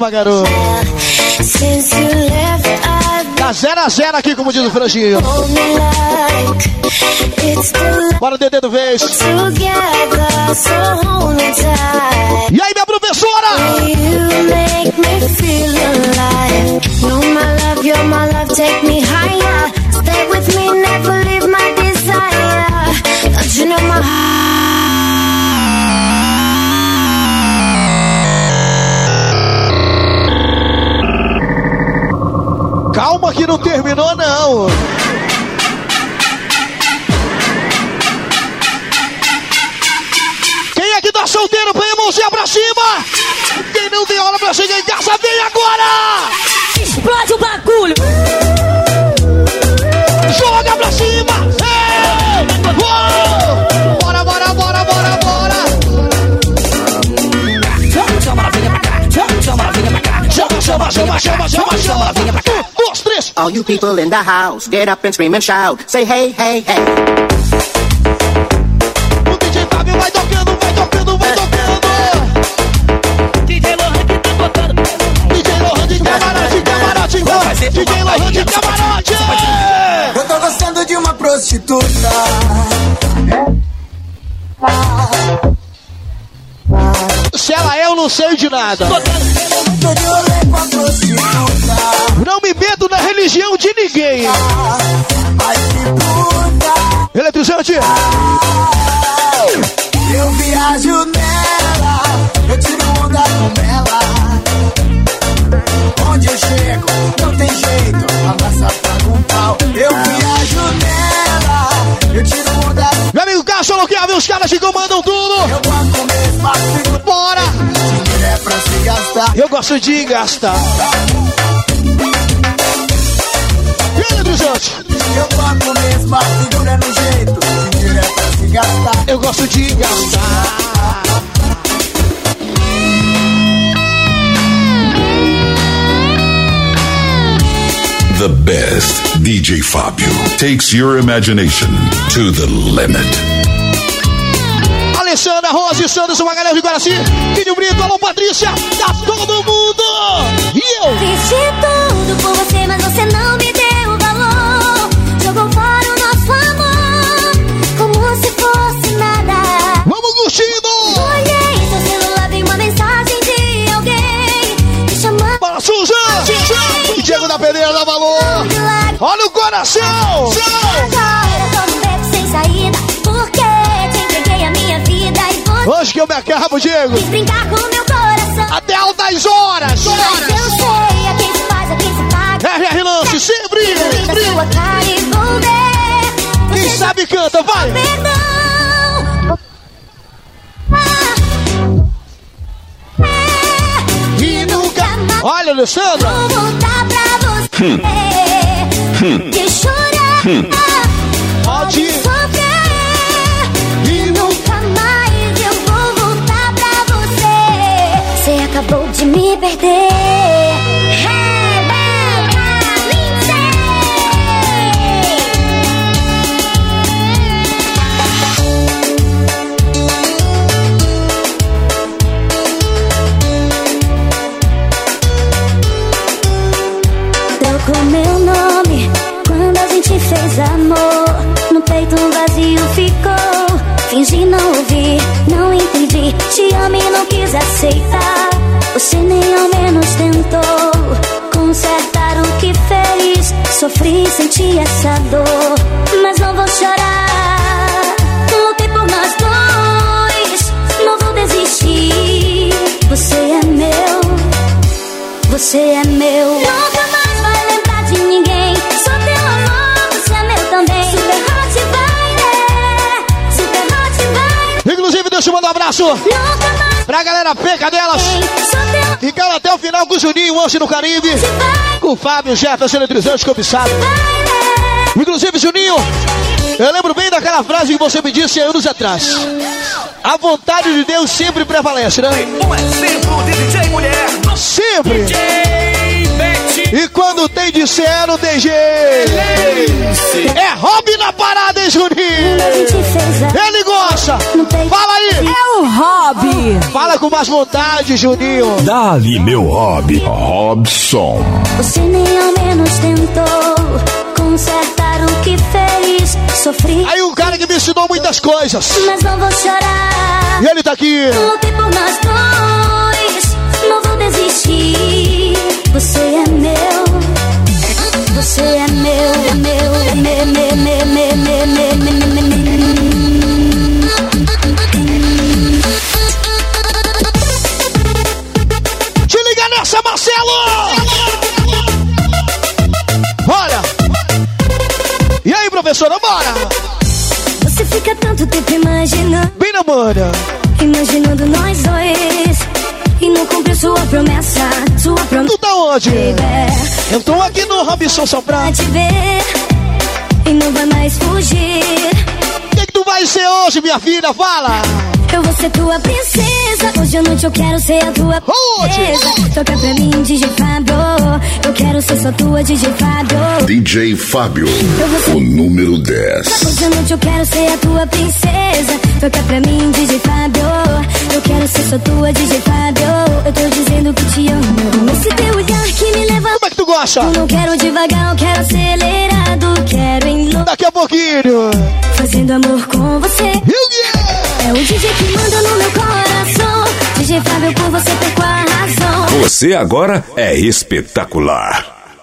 Uma, garoto! Tá 0 a 0 aqui, como diz o the Bora, Dedê do Vez! E aí, minha professora? You make me feel alive. No, my love, you're my love, take me higher. Stay with me, never leave my desire. Don't you know my Que não terminou, não! Quem é que tá solteiro, põe a mãozinha pra cima! Quem não tem hora pra chegar em casa, vem agora! Explode o bagulho. Joga pra cima! Ei! Uou! Bora, bora, bora, bora, bora! Chama a vinha pra cá, chama a vinha pra cá, chama, chama, chama, chama, chama, chama a vinha pra cá. Um, dois, três. All you people in the house, get up and scream and shout. Say hey, hey, hey. O DJ Fábio vai tocando, vai tocando, vai tocando! DJ Lohan que tá tocando. DJ Lohan de camarote, camarote, DJ Lohan de camarote! Eu tô gostando de uma prostituta. Se ela é, eu não sei de nada. meto Eletrizante. Eu viajo nela, eu tiro onda com ela. Onde eu chego, não tem jeito, a massa paga um pau. Eu viajo nela, eu tiro onda com Meu amigo Cássio Loquiável, os caras que comandam tudo. Eu mesmo a figura. Bora! Dinheiro é pra se gastar. Eu gosto de gastar. E eletrizante. Eu banco mesmo a figura no jeito. Dinheiro é pra se gastar. Eu gosto de gastar. The best DJ Fabio takes your imagination to the limit. Alessandra, Rose, Santos, Magalhães de Guaraci, Vídeo Brito, alô Patrícia, tá todo mundo! E eu? Fiz você Hoje que eu me acabo, Diego! quis brincar com meu coração. Até altas horas! Mas eu sei a quem se faz, a quem se paga. RR Lance, sempre! Sorriso na sua cara e vou ver. Quem sabe canta, vai! Perdão. E nunca. Olha, Alessandra! Vou voltar pra você. De chorar. Pode. Sofrer. E nunca mais eu vou voltar pra você. Você acabou de me perder. Aceitar. Você nem ao menos tentou consertar o que fez. Sofri, senti essa dor, mas não vou chorar. Lutei por nós dois, não vou desistir. Você é meu. Você é meu. Nunca mais vai lembrar de ninguém. Sou teu amor, você é meu também. Super hot vai, né? Super hot vai. Inclusive, deixa eu mandar um abraço Nunca pra galera peca delas. sou teu Ficaram até o final com o Juninho, hoje no Caribe. Com o Fábio, Jefferson, eletrizante, cobiçado. Inclusive, Juninho, eu lembro bem daquela frase que você me disse anos atrás. A vontade de Deus sempre prevalece, né? Um exemplo de DJ mulher. Sempre. E quando tem de ser, não tem jeito. É hobby na parada, hein, Juninho? Ele gosta. Fala aí. É o hobby. Fala com mais vontade, Juninho. Dali, meu hobby. Robson. Você nem ao menos tentou consertar o que fez. Sofri, Aí um cara que me ensinou muitas coisas. mas não vou chorar. E ele tá aqui. Lutei por nós dois, não vou desistir. Você é meu, você é meu, é meu, é nessa, Marcelo! Olha! E aí, professora, bora! Você fica tanto tempo imaginando, Bem na imaginando nós dois. E não cumpriu sua promessa, sua promessa. Tu tá onde? Eu tô aqui no Robson Soprano. te ver e não vai mais fugir. O que, que tu vai ser hoje, minha filha? Fala! Eu vou ser tua princesa. Hoje à noite eu quero ser a tua princesa. Toca pra mim, DJ Fábio. Eu quero ser só tua, DJ Fábio. DJ Fábio. O número 10. Hoje à noite eu quero ser a tua princesa. Toca pra mim, DJ Fábio. Eu quero ser só tua, DJ Fábio. Eu tô dizendo que te amo. Esse teu olhar que me leva. Como é que tu gosta? Eu não quero devagar, eu quero acelerado. Quero em louco. Daqui a pouquinho. Fazendo amor com você. É o DJ que manda no meu coração. DJ Fábio, por você perco a razão. Você agora é espetacular.